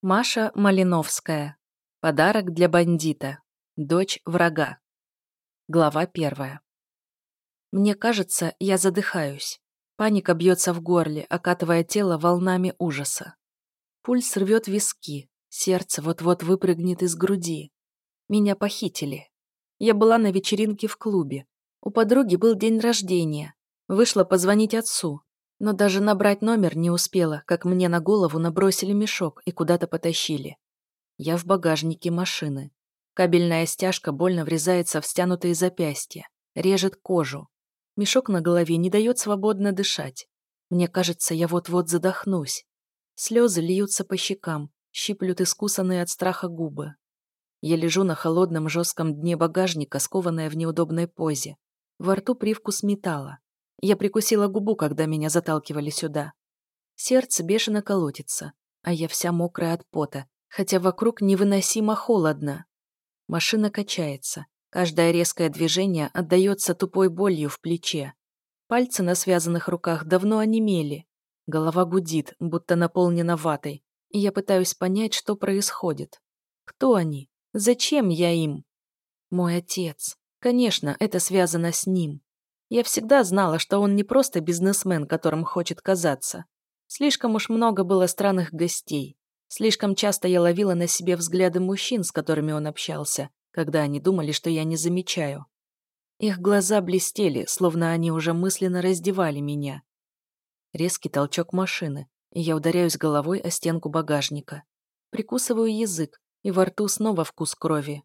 Маша Малиновская. Подарок для бандита. Дочь врага. Глава первая. Мне кажется, я задыхаюсь. Паника бьется в горле, окатывая тело волнами ужаса. Пульс рвет виски, сердце вот-вот выпрыгнет из груди. Меня похитили. Я была на вечеринке в клубе. У подруги был день рождения. Вышла позвонить отцу, но даже набрать номер не успела, как мне на голову набросили мешок и куда-то потащили. Я в багажнике машины. Кабельная стяжка больно врезается в стянутые запястья, режет кожу. Мешок на голове не дает свободно дышать. Мне кажется, я вот-вот задохнусь. Слезы льются по щекам, щиплют искусанные от страха губы. Я лежу на холодном жестком дне багажника, скованная в неудобной позе. Во рту привкус металла. Я прикусила губу, когда меня заталкивали сюда. Сердце бешено колотится, а я вся мокрая от пота, хотя вокруг невыносимо холодно. Машина качается. Каждое резкое движение отдается тупой болью в плече. Пальцы на связанных руках давно онемели. Голова гудит, будто наполнена ватой, и я пытаюсь понять, что происходит. Кто они? Зачем я им? Мой отец. Конечно, это связано с ним. Я всегда знала, что он не просто бизнесмен, которым хочет казаться. Слишком уж много было странных гостей. Слишком часто я ловила на себе взгляды мужчин, с которыми он общался, когда они думали, что я не замечаю. Их глаза блестели, словно они уже мысленно раздевали меня. Резкий толчок машины, и я ударяюсь головой о стенку багажника. Прикусываю язык, и во рту снова вкус крови.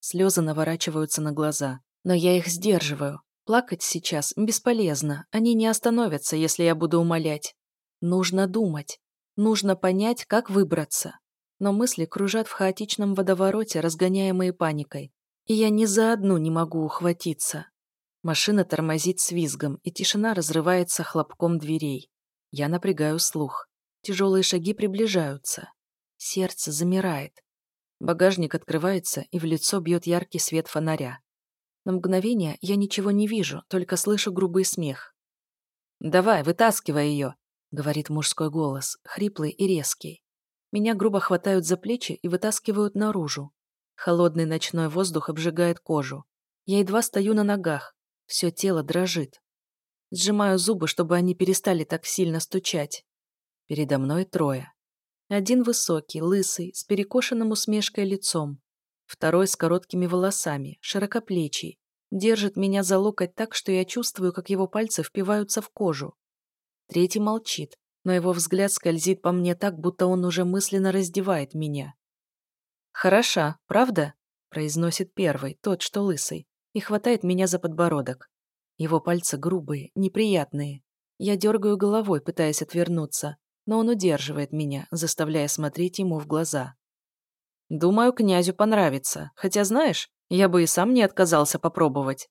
Слезы наворачиваются на глаза, но я их сдерживаю, Плакать сейчас бесполезно, они не остановятся, если я буду умолять. Нужно думать, нужно понять, как выбраться. Но мысли кружат в хаотичном водовороте, разгоняемые паникой. И я ни за одну не могу ухватиться. Машина тормозит с визгом, и тишина разрывается хлопком дверей. Я напрягаю слух. Тяжелые шаги приближаются. Сердце замирает. Багажник открывается, и в лицо бьет яркий свет фонаря. На мгновение я ничего не вижу, только слышу грубый смех. «Давай, вытаскивай ее», — говорит мужской голос, хриплый и резкий. Меня грубо хватают за плечи и вытаскивают наружу. Холодный ночной воздух обжигает кожу. Я едва стою на ногах. Все тело дрожит. Сжимаю зубы, чтобы они перестали так сильно стучать. Передо мной трое. Один высокий, лысый, с перекошенным усмешкой лицом. Второй с короткими волосами, широкоплечий. Держит меня за локоть так, что я чувствую, как его пальцы впиваются в кожу. Третий молчит, но его взгляд скользит по мне так, будто он уже мысленно раздевает меня. «Хороша, правда?» – произносит первый, тот, что лысый, и хватает меня за подбородок. Его пальцы грубые, неприятные. Я дергаю головой, пытаясь отвернуться, но он удерживает меня, заставляя смотреть ему в глаза. Думаю, князю понравится. Хотя, знаешь, я бы и сам не отказался попробовать.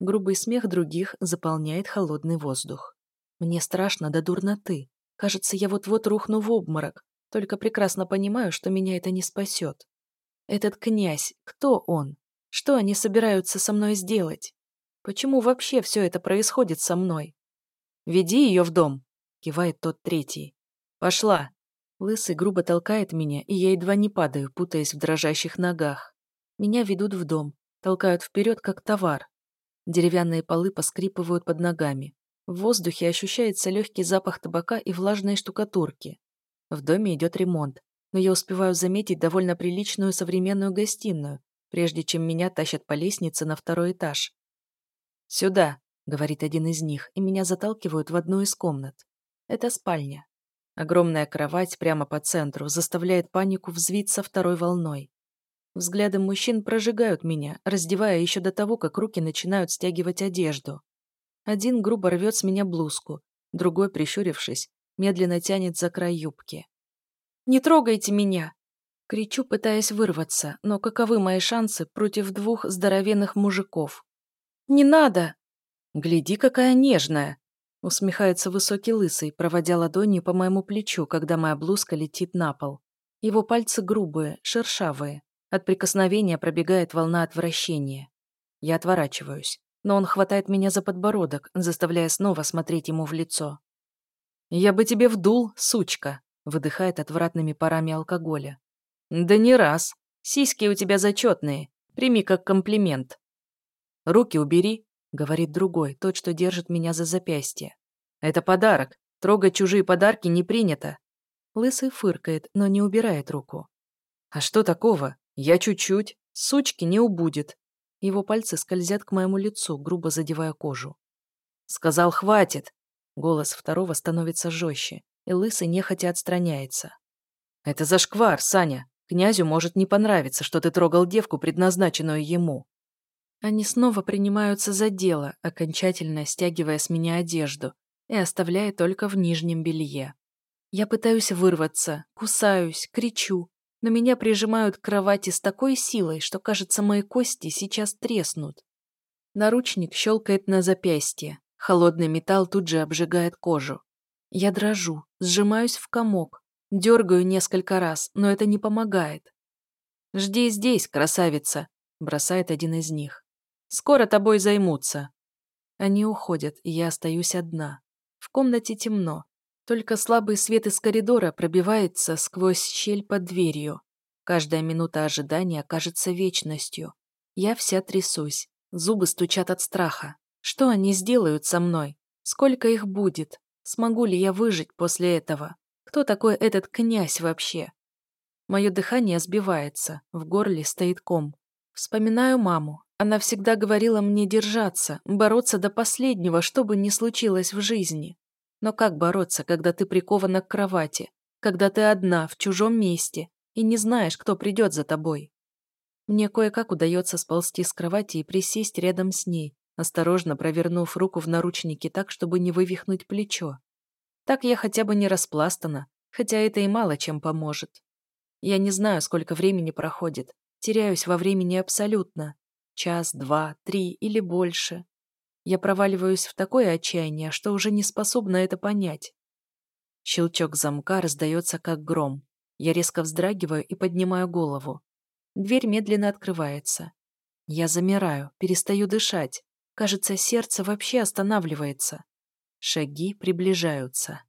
Грубый смех других заполняет холодный воздух. Мне страшно до дурноты. Кажется, я вот-вот рухну в обморок. Только прекрасно понимаю, что меня это не спасет. Этот князь, кто он? Что они собираются со мной сделать? Почему вообще все это происходит со мной? «Веди ее в дом», — кивает тот третий. «Пошла». Лысый грубо толкает меня, и я едва не падаю, путаясь в дрожащих ногах. Меня ведут в дом, толкают вперед, как товар. Деревянные полы поскрипывают под ногами. В воздухе ощущается легкий запах табака и влажной штукатурки. В доме идет ремонт, но я успеваю заметить довольно приличную современную гостиную, прежде чем меня тащат по лестнице на второй этаж. «Сюда», — говорит один из них, и меня заталкивают в одну из комнат. Это спальня. Огромная кровать прямо по центру заставляет панику взвиться второй волной. Взгляды мужчин прожигают меня, раздевая еще до того, как руки начинают стягивать одежду. Один грубо рвет с меня блузку, другой, прищурившись, медленно тянет за край юбки. «Не трогайте меня!» Кричу, пытаясь вырваться, но каковы мои шансы против двух здоровенных мужиков? «Не надо!» «Гляди, какая нежная!» Усмехается высокий лысый, проводя ладонью по моему плечу, когда моя блузка летит на пол. Его пальцы грубые, шершавые. От прикосновения пробегает волна отвращения. Я отворачиваюсь, но он хватает меня за подбородок, заставляя снова смотреть ему в лицо. «Я бы тебе вдул, сучка!» — выдыхает отвратными парами алкоголя. Да не раз. Сиськи у тебя зачетные. Прими как комплимент. Руки убери, говорит другой, тот, что держит меня за запястье. Это подарок. Трогать чужие подарки не принято. Лысый фыркает, но не убирает руку. А что такого? Я чуть-чуть. Сучки не убудет. Его пальцы скользят к моему лицу, грубо задевая кожу. Сказал, хватит. Голос второго становится жестче, и лысый нехотя отстраняется. Это зашквар, Саня. Князю может не понравиться, что ты трогал девку, предназначенную ему. Они снова принимаются за дело, окончательно стягивая с меня одежду и оставляя только в нижнем белье. Я пытаюсь вырваться, кусаюсь, кричу, но меня прижимают к кровати с такой силой, что, кажется, мои кости сейчас треснут. Наручник щелкает на запястье. Холодный металл тут же обжигает кожу. Я дрожу, сжимаюсь в комок, дергаю несколько раз, но это не помогает. «Жди здесь, красавица», — бросает один из них. «Скоро тобой займутся». Они уходят, и я остаюсь одна. В комнате темно, только слабый свет из коридора пробивается сквозь щель под дверью. Каждая минута ожидания кажется вечностью. Я вся трясусь. Зубы стучат от страха. Что они сделают со мной? Сколько их будет? Смогу ли я выжить после этого? Кто такой этот князь вообще? Мое дыхание сбивается, в горле стоит ком. Вспоминаю маму. Она всегда говорила мне держаться, бороться до последнего, что бы ни случилось в жизни. Но как бороться, когда ты прикована к кровати, когда ты одна, в чужом месте, и не знаешь, кто придет за тобой? Мне кое-как удается сползти с кровати и присесть рядом с ней, осторожно провернув руку в наручнике так, чтобы не вывихнуть плечо. Так я хотя бы не распластана, хотя это и мало чем поможет. Я не знаю, сколько времени проходит, теряюсь во времени абсолютно. Час, два, три или больше. Я проваливаюсь в такое отчаяние, что уже не способна это понять. Щелчок замка раздается как гром. Я резко вздрагиваю и поднимаю голову. Дверь медленно открывается. Я замираю, перестаю дышать. Кажется, сердце вообще останавливается. Шаги приближаются.